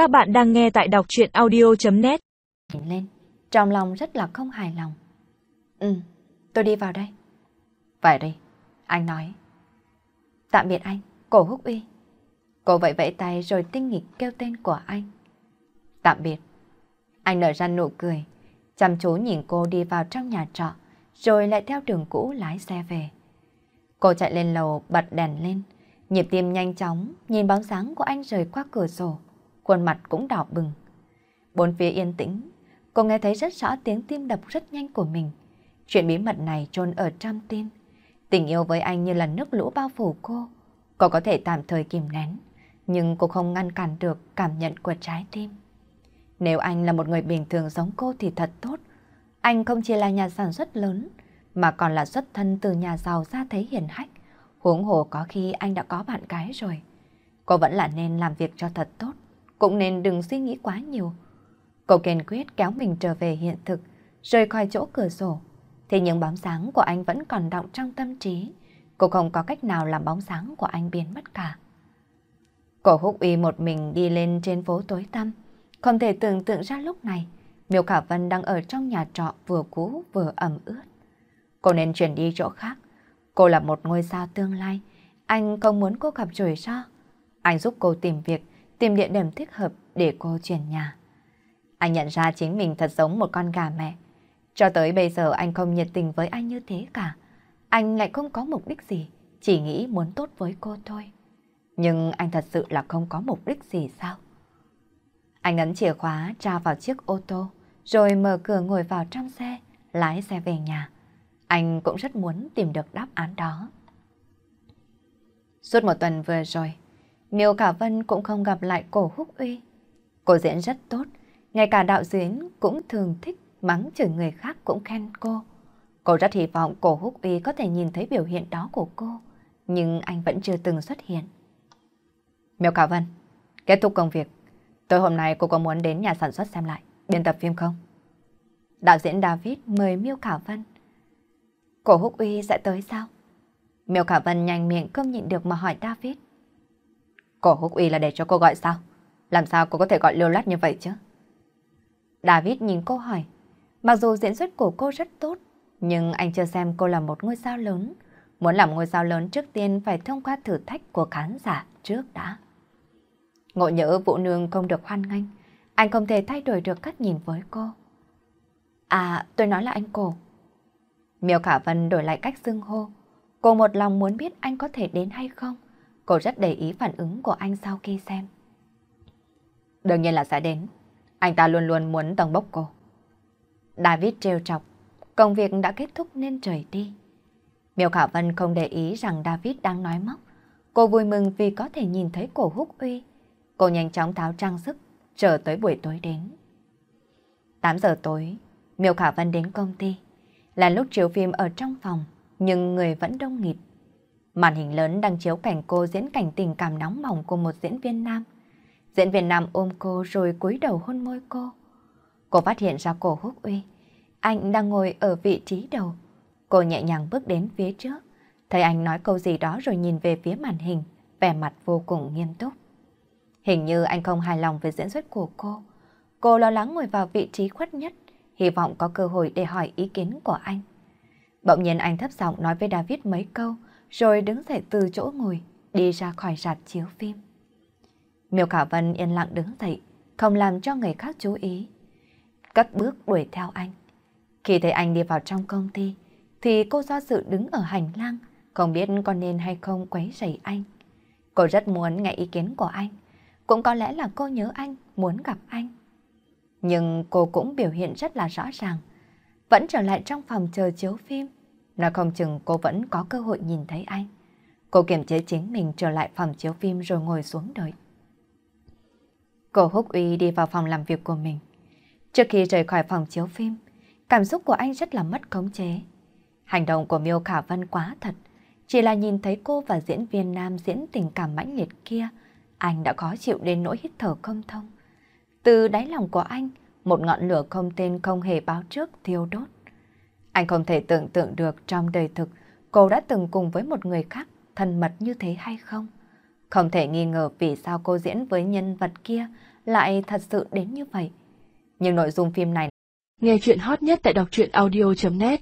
Các bạn đang nghe tại đọc chuyện audio.net lên, trong lòng rất là không hài lòng. Ừ, tôi đi vào đây. Vậy đi, anh nói. Tạm biệt anh, cổ húc uy. Cô vẫy vẫy tay rồi tinh nghịch kêu tên của anh. Tạm biệt. Anh nở ra nụ cười, chăm chú nhìn cô đi vào trong nhà trọ, rồi lại theo đường cũ lái xe về. Cô chạy lên lầu bật đèn lên, nhịp tim nhanh chóng, nhìn bóng dáng của anh rời qua cửa sổ, khuôn mặt cũng đỏ bừng. Bốn phía yên tĩnh, cô nghe thấy rất rõ tiếng tim đập rất nhanh của mình. Chuyện bí mật này trôn ở trong tim. Tình yêu với anh như là nước lũ bao phủ cô. Cô có thể tạm thời kìm nén, nhưng cô không ngăn cản được cảm nhận của trái tim. Nếu anh là một người bình thường giống cô thì thật tốt. Anh không chỉ là nhà sản xuất lớn, mà còn là xuất thân từ nhà giàu ra thế hiền hách. Huống hồ có khi anh đã có bạn gái rồi. Cô vẫn là nên làm việc cho thật tốt, cũng nên đừng suy nghĩ quá nhiều. Cô kiên quyết kéo mình trở về hiện thực, rời khỏi chỗ cửa sổ. Thì những bóng sáng của anh vẫn còn động trong tâm trí. Cô không có cách nào làm bóng sáng của anh biến mất cả. Cổ húc uy một mình đi lên trên phố tối tăm. Không thể tưởng tượng ra lúc này, Miêu Khả Vân đang ở trong nhà trọ vừa cũ vừa ẩm ướt. Cô nên chuyển đi chỗ khác. Cô là một ngôi sao tương lai. Anh không muốn cô gặp rủi ro. Anh giúp cô tìm việc, tìm địa điểm thích hợp để cô chuyển nhà. Anh nhận ra chính mình thật giống một con gà mẹ. Cho tới bây giờ anh không nhiệt tình với anh như thế cả. Anh lại không có mục đích gì, chỉ nghĩ muốn tốt với cô thôi. Nhưng anh thật sự là không có mục đích gì sao? Anh ấn chìa khóa tra vào chiếc ô tô, rồi mở cửa ngồi vào trong xe, lái xe về nhà. Anh cũng rất muốn tìm được đáp án đó. Suốt một tuần vừa rồi, Miêu Cả Vân cũng không gặp lại cổ húc uy. Cô diễn rất tốt, ngay cả đạo diễn cũng thường thích mắng chửi người khác cũng khen cô. Cô rất hy vọng cổ húc uy có thể nhìn thấy biểu hiện đó của cô, nhưng anh vẫn chưa từng xuất hiện. Miêu Cả Vân, kết thúc công việc. Tối hôm nay cô có muốn đến nhà sản xuất xem lại, biên tập phim không? Đạo diễn David mời Miêu Cả Vân. Cổ húc uy sẽ tới sao? Miêu Cả Vân nhanh miệng không nhịn được mà hỏi David. Cổ húc uy là để cho cô gọi sao? Làm sao cô có thể gọi lưu lát như vậy chứ? David nhìn cô hỏi. Mặc dù diễn xuất của cô rất tốt, nhưng anh chưa xem cô là một ngôi sao lớn. Muốn làm ngôi sao lớn trước tiên phải thông qua thử thách của khán giả trước đã. Ngộ nhỡ Vũ Nương không được hoan nghênh, anh không thể thay đổi được cách nhìn với cô. À, tôi nói là anh cổ. Miêu Khả Vân đổi lại cách xưng hô. Cô một lòng muốn biết anh có thể đến hay không. Cô rất để ý phản ứng của anh sau khi xem. Đương nhiên là sẽ đến. Anh ta luôn luôn muốn tầng bốc cô. David trêu chọc. Công việc đã kết thúc nên trời đi. Miêu Khả Vân không để ý rằng David đang nói móc. Cô vui mừng vì có thể nhìn thấy cổ húc uy. Cô nhanh chóng tháo trang sức, chờ tới buổi tối đến. 8 giờ tối, Miêu Khả Vân đến công ty. Là lúc chiếu phim ở trong phòng, nhưng người vẫn đông nghịt. Màn hình lớn đang chiếu cảnh cô diễn cảnh tình cảm nóng bỏng của một diễn viên nam. Diễn viên nam ôm cô rồi cúi đầu hôn môi cô. Cô phát hiện ra cổ húc uy. Anh đang ngồi ở vị trí đầu. Cô nhẹ nhàng bước đến phía trước. Thấy anh nói câu gì đó rồi nhìn về phía màn hình, vẻ mặt vô cùng nghiêm túc. Hình như anh không hài lòng về diễn xuất của cô. Cô lo lắng ngồi vào vị trí khuất nhất, hy vọng có cơ hội để hỏi ý kiến của anh. Bỗng nhiên anh thấp giọng nói với David mấy câu, rồi đứng dậy từ chỗ ngồi, đi ra khỏi rạp chiếu phim. Miêu Khả Vân yên lặng đứng dậy, không làm cho người khác chú ý. Cất bước đuổi theo anh. Khi thấy anh đi vào trong công ty, thì cô do sự đứng ở hành lang, không biết có nên hay không quấy rầy anh. Cô rất muốn nghe ý kiến của anh, cũng có lẽ là cô nhớ anh, muốn gặp anh. Nhưng cô cũng biểu hiện rất là rõ ràng. Vẫn trở lại trong phòng chờ chiếu phim. Nói không chừng cô vẫn có cơ hội nhìn thấy anh. Cô kiềm chế chính mình trở lại phòng chiếu phim rồi ngồi xuống đợi. Cô Húc Uy đi vào phòng làm việc của mình. Trước khi rời khỏi phòng chiếu phim, cảm xúc của anh rất là mất khống chế. Hành động của Miêu Khả Vân quá thật. Chỉ là nhìn thấy cô và diễn viên nam diễn tình cảm mãnh liệt kia, anh đã khó chịu đến nỗi hít thở không thông. Từ đáy lòng của anh, một ngọn lửa không tên không hề báo trước thiêu đốt. Anh không thể tưởng tượng được trong đời thực, cô đã từng cùng với một người khác thân mật như thế hay không. Không thể nghi ngờ vì sao cô diễn với nhân vật kia lại thật sự đến như vậy. Nhưng nội dung phim này Nghe chuyện hot nhất tại đọc truyện audio.net